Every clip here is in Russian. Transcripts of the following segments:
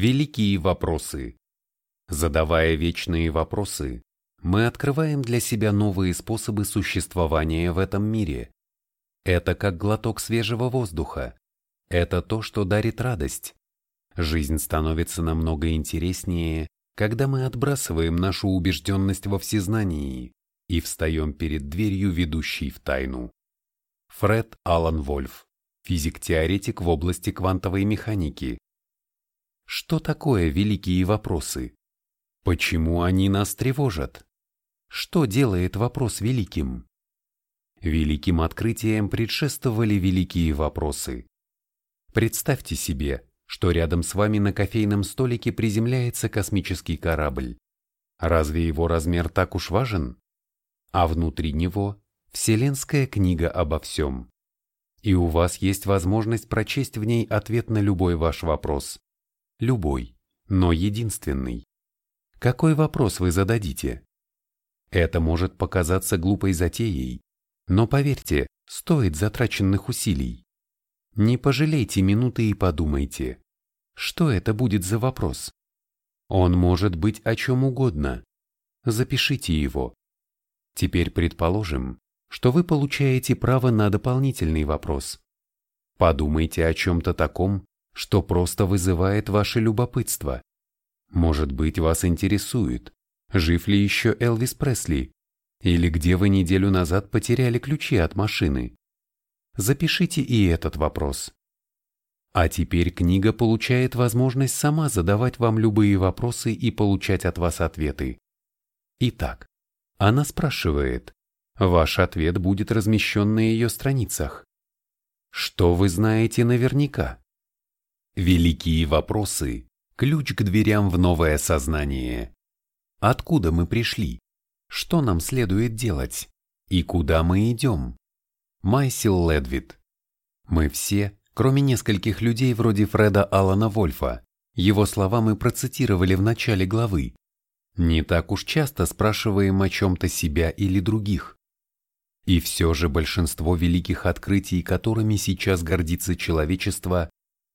Великие вопросы. Задавая вечные вопросы, мы открываем для себя новые способы существования в этом мире. Это как глоток свежего воздуха. Это то, что дарит радость. Жизнь становится намного интереснее, когда мы отбрасываем нашу убежденность во всезнании и встаем перед дверью, ведущей в тайну. Фред Аллан Вольф, физик-теоретик в области квантовой механики. Что такое великие вопросы? Почему они нас тревожат? Что делает вопрос великим? Великим открытиям предшествовали великие вопросы. Представьте себе, что рядом с вами на кофейном столике приземляется космический корабль. Разве его размер так уж важен? А внутри него Вселенская книга обо всем. И у вас есть возможность прочесть в ней ответ на любой ваш вопрос. Любой, но единственный. Какой вопрос вы зададите? Это может показаться глупой затеей, но поверьте, стоит затраченных усилий. Не пожалейте минуты и подумайте, что это будет за вопрос. Он может быть о чем угодно. Запишите его. Теперь предположим, что вы получаете право на дополнительный вопрос. Подумайте о чем-то таком, что просто вызывает ваше любопытство. Может быть, вас интересует, жив ли еще Элвис Пресли, или где вы неделю назад потеряли ключи от машины. Запишите и этот вопрос. А теперь книга получает возможность сама задавать вам любые вопросы и получать от вас ответы. Итак, она спрашивает, ваш ответ будет размещен на ее страницах. Что вы знаете наверняка? Великие вопросы – ключ к дверям в новое сознание. Откуда мы пришли? Что нам следует делать? И куда мы идем? Майсил Ледвит. Мы все, кроме нескольких людей вроде Фреда Алана Вольфа, его слова мы процитировали в начале главы, не так уж часто спрашиваем о чем-то себя или других. И все же большинство великих открытий, которыми сейчас гордится человечество,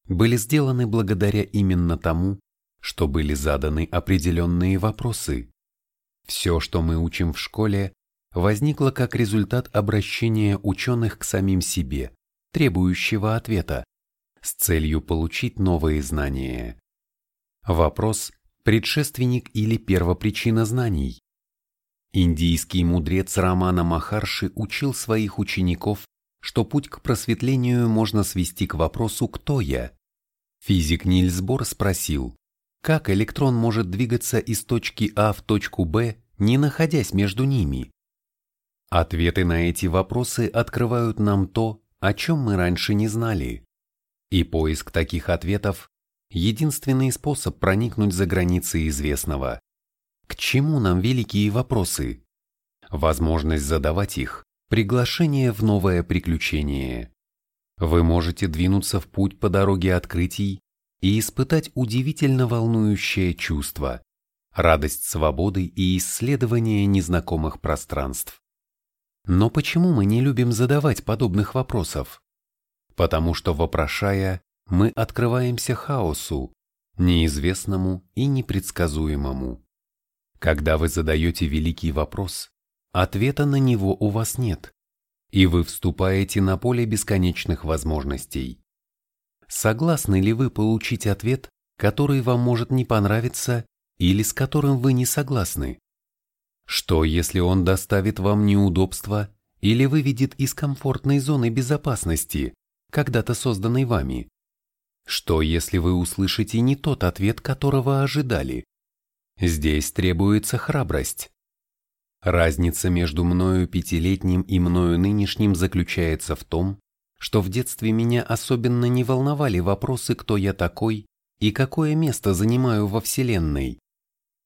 были сделаны благодаря именно тому, что были заданы определенные вопросы. Все, что мы учим в школе, возникло как результат обращения ученых к самим себе, требующего ответа, с целью получить новые знания. Вопрос – предшественник или первопричина знаний. Индийский мудрец Рамана Махарши учил своих учеников, что путь к просветлению можно свести к вопросу «Кто я?». Физик Нильс Бор спросил, как электрон может двигаться из точки А в точку Б, не находясь между ними? Ответы на эти вопросы открывают нам то, о чем мы раньше не знали. И поиск таких ответов – единственный способ проникнуть за границы известного. К чему нам великие вопросы? Возможность задавать их – приглашение в новое приключение. Вы можете двинуться в путь по дороге открытий и испытать удивительно волнующее чувство, радость свободы и исследования незнакомых пространств. Но почему мы не любим задавать подобных вопросов? Потому что, вопрошая, мы открываемся хаосу, неизвестному и непредсказуемому. Когда вы задаете великий вопрос, ответа на него у вас нет, и вы вступаете на поле бесконечных возможностей. Согласны ли вы получить ответ, который вам может не понравиться или с которым вы не согласны? Что, если он доставит вам неудобства или выведет из комфортной зоны безопасности, когда-то созданной вами? Что, если вы услышите не тот ответ, которого ожидали? Здесь требуется храбрость. Разница между мною пятилетним и мною нынешним заключается в том, что в детстве меня особенно не волновали вопросы, кто я такой и какое место занимаю во Вселенной.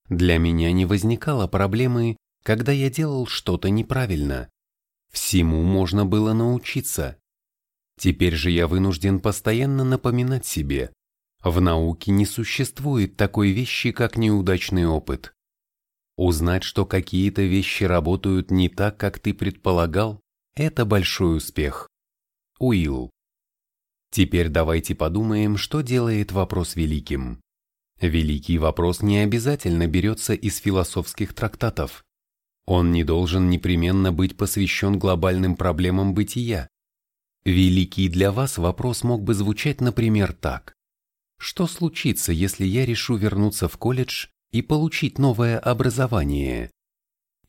Для меня не возникало проблемы, когда я делал что-то неправильно. Всему можно было научиться. Теперь же я вынужден постоянно напоминать себе, в науке не существует такой вещи, как неудачный опыт. Узнать, что какие-то вещи работают не так, как ты предполагал, это большой успех. Уилл. Теперь давайте подумаем, что делает вопрос великим. Великий вопрос не обязательно берется из философских трактатов. Он не должен непременно быть посвящен глобальным проблемам бытия. Великий для вас вопрос мог бы звучать, например, так. Что случится, если я решу вернуться в колледж и получить новое образование?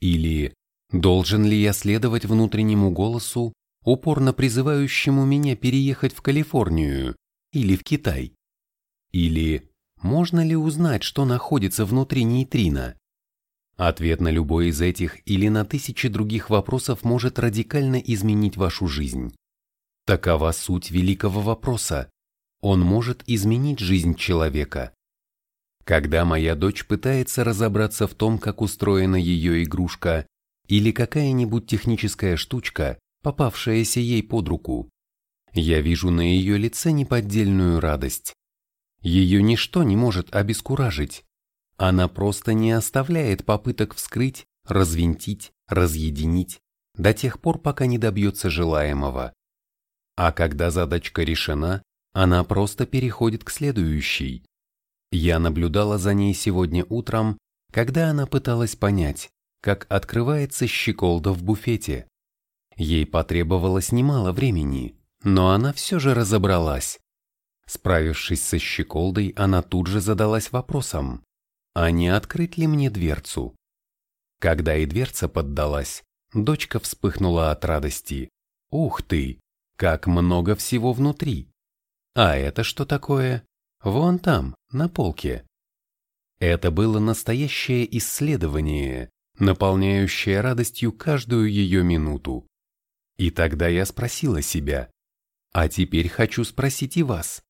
Или должен ли я следовать внутреннему голосу, упорно призывающему меня переехать в Калифорнию или в Китай? Или можно ли узнать, что находится внутри нейтрино? Ответ на любой из этих или на тысячи других вопросов может радикально изменить вашу жизнь. Такова суть великого вопроса. Он может изменить жизнь человека. Когда моя дочь пытается разобраться в том, как устроена ее игрушка или какая-нибудь техническая штучка, попавшаяся ей под руку, я вижу на ее лице неподдельную радость. Ее ничто не может обескуражить. Она просто не оставляет попыток вскрыть, развинтить, разъединить до тех пор, пока не добьется желаемого. А когда задачка решена, она просто переходит к следующей. Я наблюдала за ней сегодня утром, когда она пыталась понять, как открывается щеколда в буфете. Ей потребовалось немало времени, но она все же разобралась. Справившись со щеколдой, она тут же задалась вопросом, а не открыть ли мне дверцу? Когда и дверца поддалась, дочка вспыхнула от радости. Ух ты, как много всего внутри! А это что такое? Вон там, на полке. Это было настоящее исследование, наполняющее радостью каждую ее минуту. И тогда я спросила себя, а теперь хочу спросить и вас.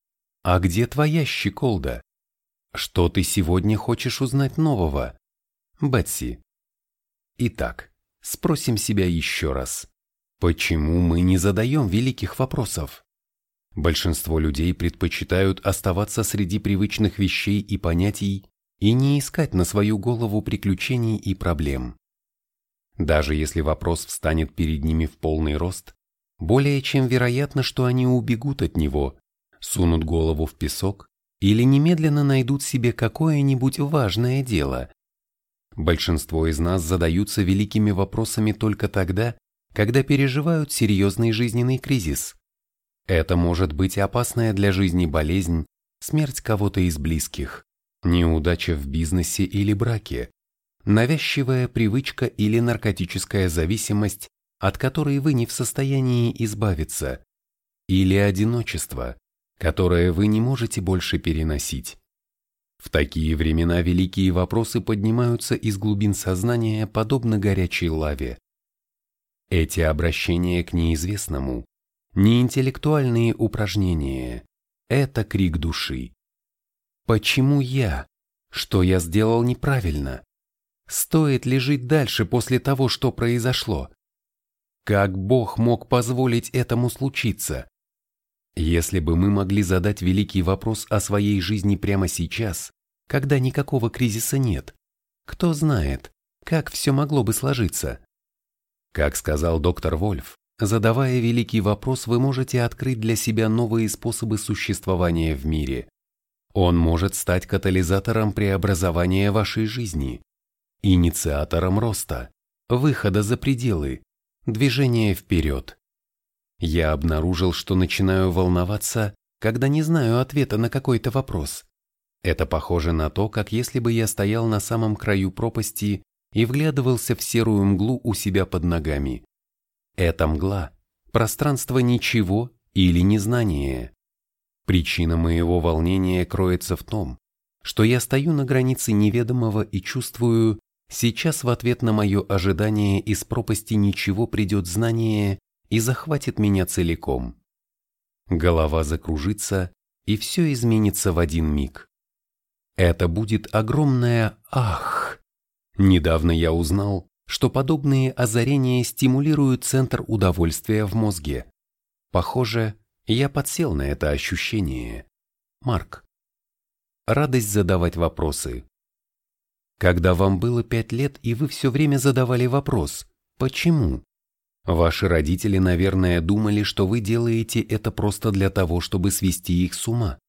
А где твоя щеколда? Что ты сегодня хочешь узнать нового? Бетси. Итак, спросим себя еще раз. Почему мы не задаем великих вопросов? Большинство людей предпочитают оставаться среди привычных вещей и понятий и не искать на свою голову приключений и проблем. Даже если вопрос встанет перед ними в полный рост, более чем вероятно, что они убегут от него сунут голову в песок или немедленно найдут себе какое-нибудь важное дело. Большинство из нас задаются великими вопросами только тогда, когда переживают серьезный жизненный кризис. Это может быть опасная для жизни болезнь, смерть кого-то из близких, неудача в бизнесе или браке, навязчивая привычка или наркотическая зависимость, от которой вы не в состоянии избавиться, или одиночество, которое вы не можете больше переносить. В такие времена великие вопросы поднимаются из глубин сознания, подобно горячей лаве. Эти обращения к неизвестному, не интеллектуальные упражнения, это крик души. Почему я? Что я сделал неправильно? Стоит ли жить дальше после того, что произошло? Как Бог мог позволить этому случиться? Если бы мы могли задать великий вопрос о своей жизни прямо сейчас, когда никакого кризиса нет, кто знает, как все могло бы сложиться? Как сказал доктор Вольф, задавая великий вопрос, вы можете открыть для себя новые способы существования в мире. Он может стать катализатором преобразования вашей жизни, инициатором роста, выхода за пределы, движения вперед. Я обнаружил, что начинаю волноваться, когда не знаю ответа на какой-то вопрос. Это похоже на то, как если бы я стоял на самом краю пропасти и вглядывался в серую мглу у себя под ногами. Это мгла, пространство ничего или незнания. Причина моего волнения кроется в том, что я стою на границе неведомого и чувствую, сейчас в ответ на мое ожидание из пропасти ничего придет знание и захватит меня целиком. Голова закружится, и все изменится в один миг. Это будет огромное «ах». Недавно я узнал, что подобные озарения стимулируют центр удовольствия в мозге. Похоже, я подсел на это ощущение. Марк. Радость задавать вопросы. Когда вам было пять лет, и вы все время задавали вопрос «почему?», Ваши родители, наверное, думали, что вы делаете это просто для того, чтобы свести их с ума.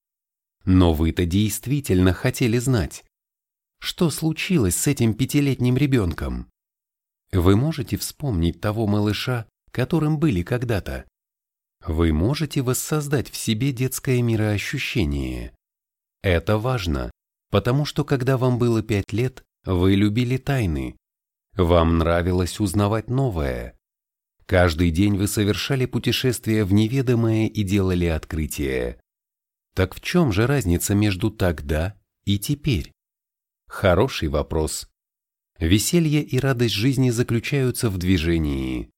Но вы-то действительно хотели знать. Что случилось с этим пятилетним ребенком? Вы можете вспомнить того малыша, которым были когда-то? Вы можете воссоздать в себе детское мироощущение. Это важно, потому что когда вам было пять лет, вы любили тайны. Вам нравилось узнавать новое. Каждый день вы совершали путешествия в неведомое и делали открытия. Так в чем же разница между тогда и теперь? Хороший вопрос. Веселье и радость жизни заключаются в движении.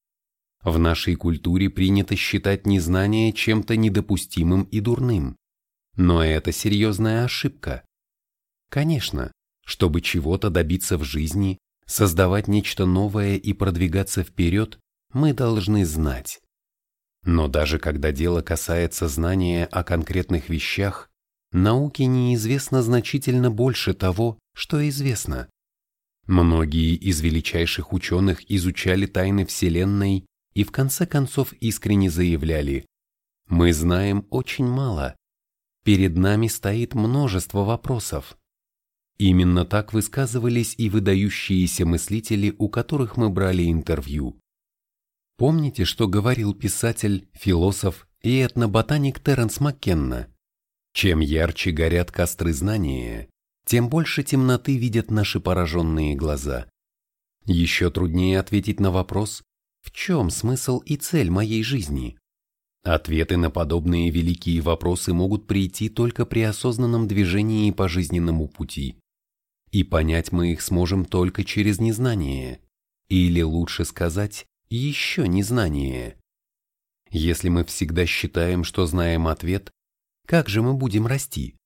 В нашей культуре принято считать незнание чем-то недопустимым и дурным. Но это серьезная ошибка. Конечно, чтобы чего-то добиться в жизни, создавать нечто новое и продвигаться вперед, мы должны знать. Но даже когда дело касается знания о конкретных вещах, науке неизвестно значительно больше того, что известно. Многие из величайших ученых изучали тайны Вселенной и в конце концов искренне заявляли «Мы знаем очень мало. Перед нами стоит множество вопросов». Именно так высказывались и выдающиеся мыслители, у которых мы брали интервью. Помните, что говорил писатель, философ и этноботаник Терренс Маккенна? Чем ярче горят костры знания, тем больше темноты видят наши пораженные глаза. Еще труднее ответить на вопрос, в чем смысл и цель моей жизни? Ответы на подобные великие вопросы могут прийти только при осознанном движении по жизненному пути. И понять мы их сможем только через незнание, или лучше сказать, еще незнание. Если мы всегда считаем, что знаем ответ, как же мы будем расти?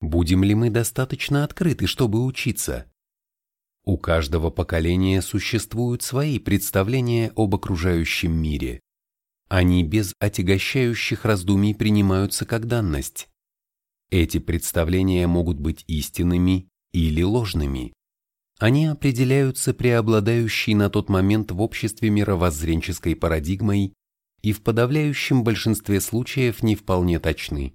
Будем ли мы достаточно открыты, чтобы учиться? У каждого поколения существуют свои представления об окружающем мире. Они без отягощающих раздумий принимаются как данность. Эти представления могут быть истинными или ложными. Они определяются преобладающей на тот момент в обществе мировоззренческой парадигмой и в подавляющем большинстве случаев не вполне точны.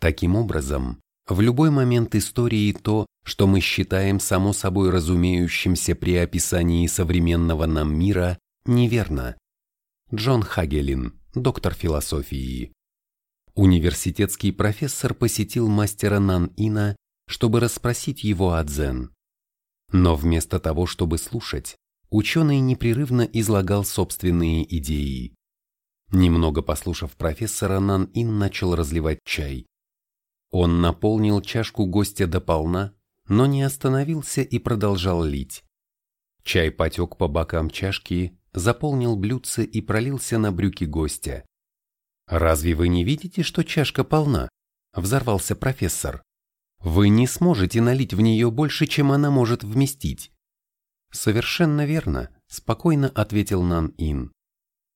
Таким образом, в любой момент истории то, что мы считаем само собой разумеющимся при описании современного нам мира, неверно. Джон Хагелин, доктор философии. Университетский профессор посетил мастера Нан-Ина, чтобы расспросить его о дзен. Но вместо того, чтобы слушать, ученый непрерывно излагал собственные идеи. Немного послушав профессора, Нан-Ин начал разливать чай. Он наполнил чашку гостя до полна, но не остановился и продолжал лить. Чай потек по бокам чашки, заполнил блюдце и пролился на брюки гостя. «Разве вы не видите, что чашка полна?» – взорвался профессор. «Вы не сможете налить в нее больше, чем она может вместить». «Совершенно верно», – спокойно ответил Нан Ин.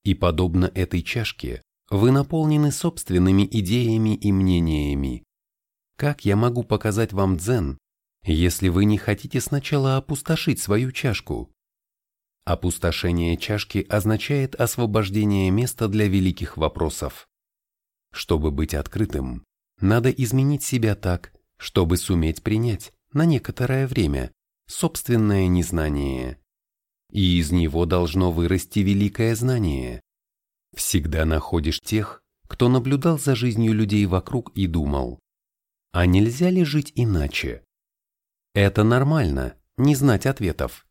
«И подобно этой чашке, вы наполнены собственными идеями и мнениями. Как я могу показать вам дзен, если вы не хотите сначала опустошить свою чашку? Опустошение чашки означает освобождение места для великих вопросов. Чтобы быть открытым, надо изменить себя так, чтобы суметь принять на некоторое время собственное незнание. И из него должно вырасти великое знание. Всегда находишь тех, кто наблюдал за жизнью людей вокруг и думал, а нельзя ли жить иначе? Это нормально, не знать ответов.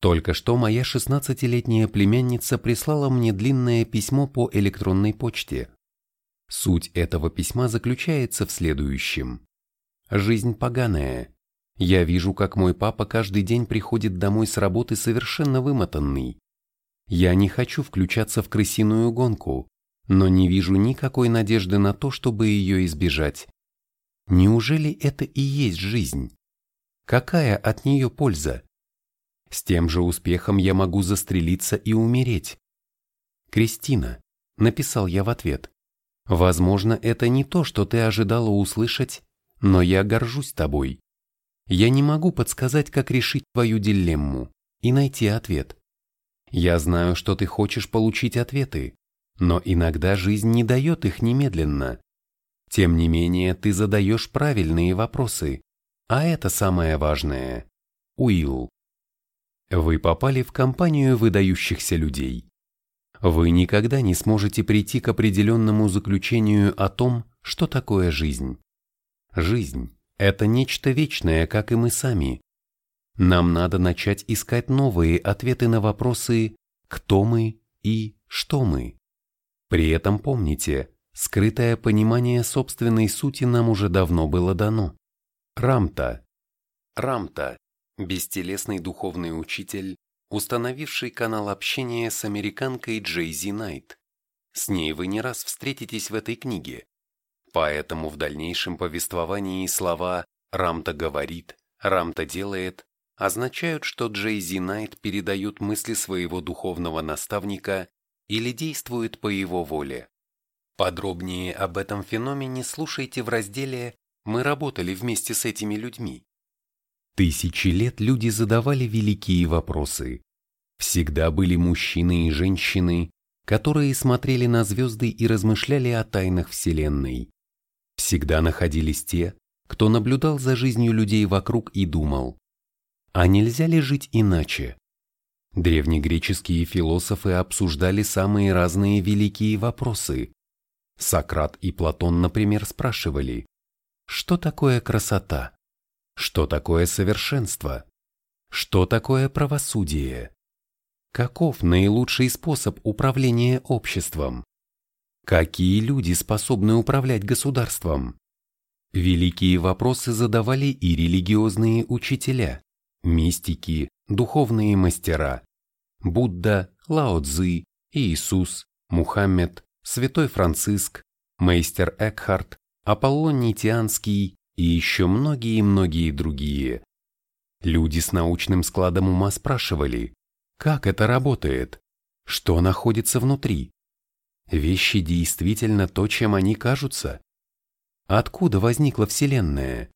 Только что моя 16-летняя племянница прислала мне длинное письмо по электронной почте. Суть этого письма заключается в следующем. Жизнь поганая. Я вижу, как мой папа каждый день приходит домой с работы совершенно вымотанный. Я не хочу включаться в крысиную гонку, но не вижу никакой надежды на то, чтобы ее избежать. Неужели это и есть жизнь? Какая от нее польза? С тем же успехом я могу застрелиться и умереть. Кристина, написал я в ответ, возможно, это не то, что ты ожидала услышать, но я горжусь тобой. Я не могу подсказать, как решить твою дилемму и найти ответ. Я знаю, что ты хочешь получить ответы, но иногда жизнь не дает их немедленно. Тем не менее, ты задаешь правильные вопросы, а это самое важное. Уилл. Вы попали в компанию выдающихся людей. Вы никогда не сможете прийти к определенному заключению о том, что такое жизнь. Жизнь – это нечто вечное, как и мы сами. Нам надо начать искать новые ответы на вопросы «кто мы» и «что мы?». При этом помните, скрытое понимание собственной сути нам уже давно было дано. Рамта. Рамта – бестелесный духовный учитель, установивший канал общения с американкой Джейзи Найт. С ней вы не раз встретитесь в этой книге. Поэтому в дальнейшем повествовании слова «Рамта говорит», «Рамта делает» означают, что Джейзи Найт передают мысли своего духовного наставника или действует по его воле. Подробнее об этом феномене слушайте в разделе «Мы работали вместе с этими людьми». Тысячи лет люди задавали великие вопросы. Всегда были мужчины и женщины, которые смотрели на звезды и размышляли о тайнах Вселенной. Всегда находились те, кто наблюдал за жизнью людей вокруг и думал, а нельзя ли жить иначе? Древнегреческие философы обсуждали самые разные великие вопросы. Сократ и Платон, например, спрашивали, что такое красота? Что такое совершенство? Что такое правосудие? Каков наилучший способ управления обществом? Какие люди способны управлять государством? Великие вопросы задавали и религиозные учителя, мистики, духовные мастера, Будда, Лао Цзы, Иисус, Мухаммед, Святой Франциск, мейстер Экхарт, Аполлон Нитианский и еще многие-многие другие. Люди с научным складом ума спрашивали, как это работает, что находится внутри, Вещи действительно то, чем они кажутся? Откуда возникла Вселенная?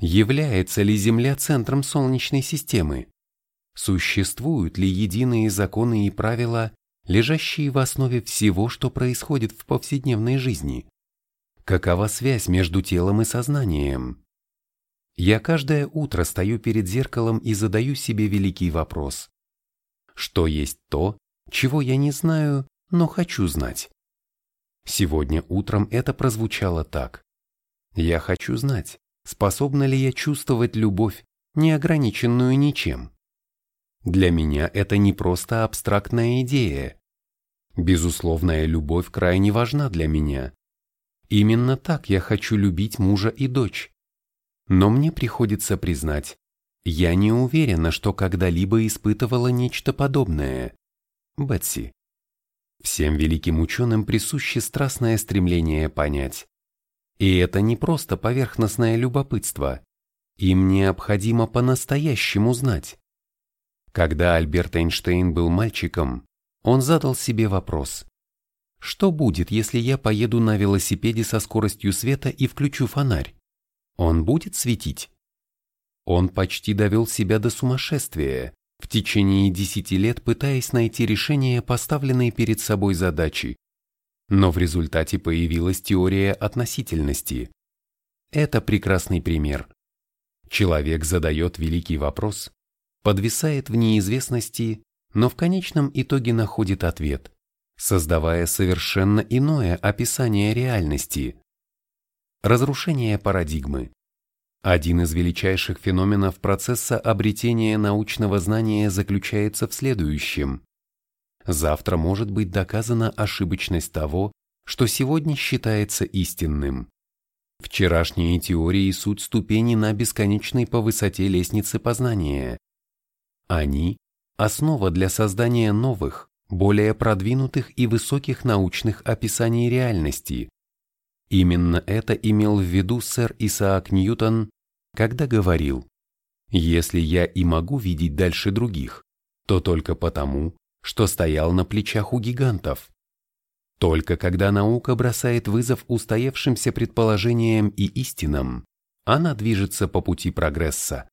Является ли Земля центром Солнечной системы? Существуют ли единые законы и правила, лежащие в основе всего, что происходит в повседневной жизни? Какова связь между телом и сознанием? Я каждое утро стою перед зеркалом и задаю себе великий вопрос. Что есть то, чего я не знаю но хочу знать. Сегодня утром это прозвучало так. Я хочу знать, способна ли я чувствовать любовь, не ограниченную ничем. Для меня это не просто абстрактная идея. Безусловная любовь крайне важна для меня. Именно так я хочу любить мужа и дочь. Но мне приходится признать, я не уверена, что когда-либо испытывала нечто подобное. Бетси. Всем великим ученым присуще страстное стремление понять. И это не просто поверхностное любопытство. Им необходимо по-настоящему знать. Когда Альберт Эйнштейн был мальчиком, он задал себе вопрос. Что будет, если я поеду на велосипеде со скоростью света и включу фонарь? Он будет светить? Он почти довел себя до сумасшествия, в течение десяти лет пытаясь найти решение поставленной перед собой задачи. Но в результате появилась теория относительности. Это прекрасный пример. Человек задает великий вопрос, подвисает в неизвестности, но в конечном итоге находит ответ, создавая совершенно иное описание реальности. Разрушение парадигмы. Один из величайших феноменов процесса обретения научного знания заключается в следующем. Завтра может быть доказана ошибочность того, что сегодня считается истинным. Вчерашние теории – суть ступени на бесконечной по высоте лестницы познания. Они – основа для создания новых, более продвинутых и высоких научных описаний реальности, Именно это имел в виду сэр Исаак Ньютон, когда говорил, «Если я и могу видеть дальше других, то только потому, что стоял на плечах у гигантов». Только когда наука бросает вызов устоявшимся предположениям и истинам, она движется по пути прогресса.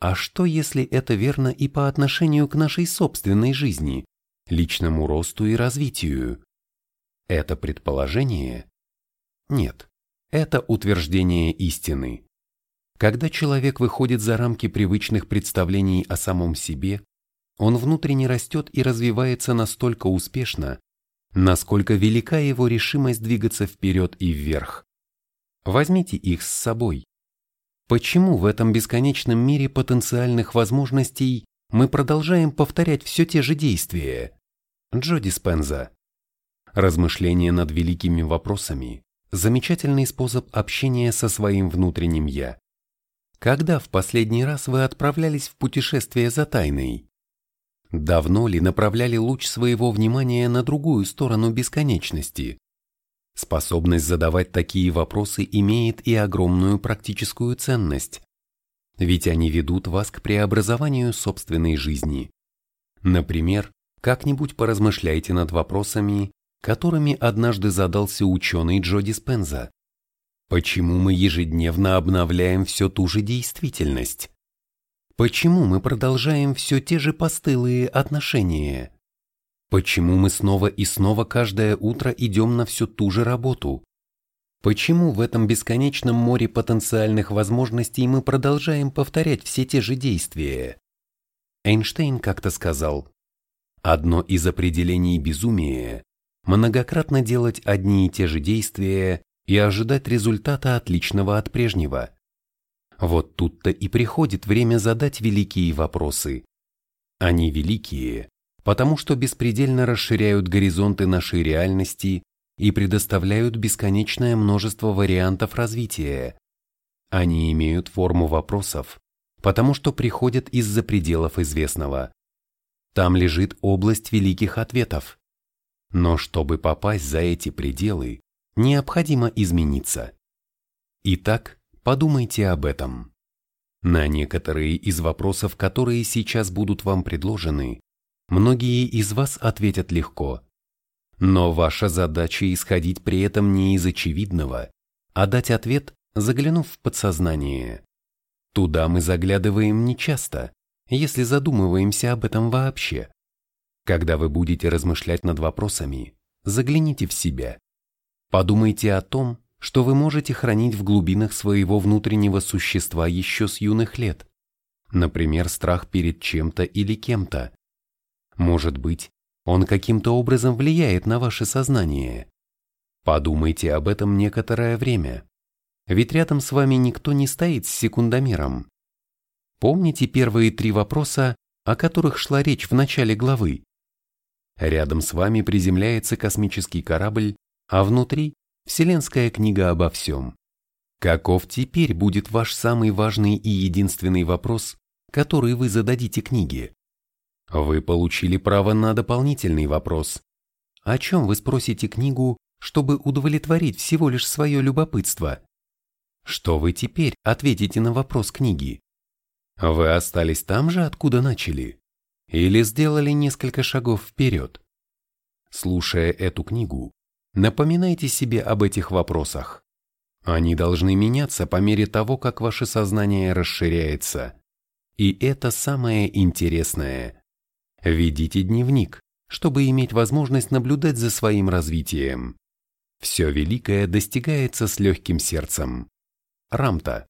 А что, если это верно и по отношению к нашей собственной жизни, личному росту и развитию? Это предположение нет, – это утверждение истины. Когда человек выходит за рамки привычных представлений о самом себе, он внутренне растет и развивается настолько успешно, насколько велика его решимость двигаться вперед и вверх. Возьмите их с собой. Почему в этом бесконечном мире потенциальных возможностей мы продолжаем повторять все те же действия? Джо Диспенза. Размышление над великими вопросами – замечательный способ общения со своим внутренним «я». Когда в последний раз вы отправлялись в путешествие за тайной? Давно ли направляли луч своего внимания на другую сторону бесконечности? Способность задавать такие вопросы имеет и огромную практическую ценность, ведь они ведут вас к преобразованию собственной жизни. Например, как-нибудь поразмышляйте над вопросами, которыми однажды задался ученый Джо Диспенза. Почему мы ежедневно обновляем все ту же действительность? Почему мы продолжаем все те же постылые отношения? Почему мы снова и снова каждое утро идем на всю ту же работу? Почему в этом бесконечном море потенциальных возможностей мы продолжаем повторять все те же действия? Эйнштейн как-то сказал, одно из определений безумия – многократно делать одни и те же действия и ожидать результата отличного от прежнего. Вот тут-то и приходит время задать великие вопросы. Они великие, потому что беспредельно расширяют горизонты нашей реальности и предоставляют бесконечное множество вариантов развития. Они имеют форму вопросов, потому что приходят из-за пределов известного. Там лежит область великих ответов. Но чтобы попасть за эти пределы, необходимо измениться. Итак, подумайте об этом. На некоторые из вопросов, которые сейчас будут вам предложены, многие из вас ответят легко. Но ваша задача исходить при этом не из очевидного, а дать ответ, заглянув в подсознание. Туда мы заглядываем нечасто, если задумываемся об этом вообще. Когда вы будете размышлять над вопросами, загляните в себя. Подумайте о том, что вы можете хранить в глубинах своего внутреннего существа еще с юных лет. Например, страх перед чем-то или кем-то. Может быть, он каким-то образом влияет на ваше сознание. Подумайте об этом некоторое время. Ведь рядом с вами никто не стоит с секундомером. Помните первые три вопроса, о которых шла речь в начале главы? Рядом с вами приземляется космический корабль а внутри – Вселенская книга обо всем. Каков теперь будет ваш самый важный и единственный вопрос, который вы зададите книге? Вы получили право на дополнительный вопрос. О чем вы спросите книгу, чтобы удовлетворить всего лишь свое любопытство? Что вы теперь ответите на вопрос книги? Вы остались там же, откуда начали? Или сделали несколько шагов вперед? Слушая эту книгу, Напоминайте себе об этих вопросах. Они должны меняться по мере того, как ваше сознание расширяется. И это самое интересное. Ведите дневник, чтобы иметь возможность наблюдать за своим развитием. Все великое достигается с легким сердцем. Рамта.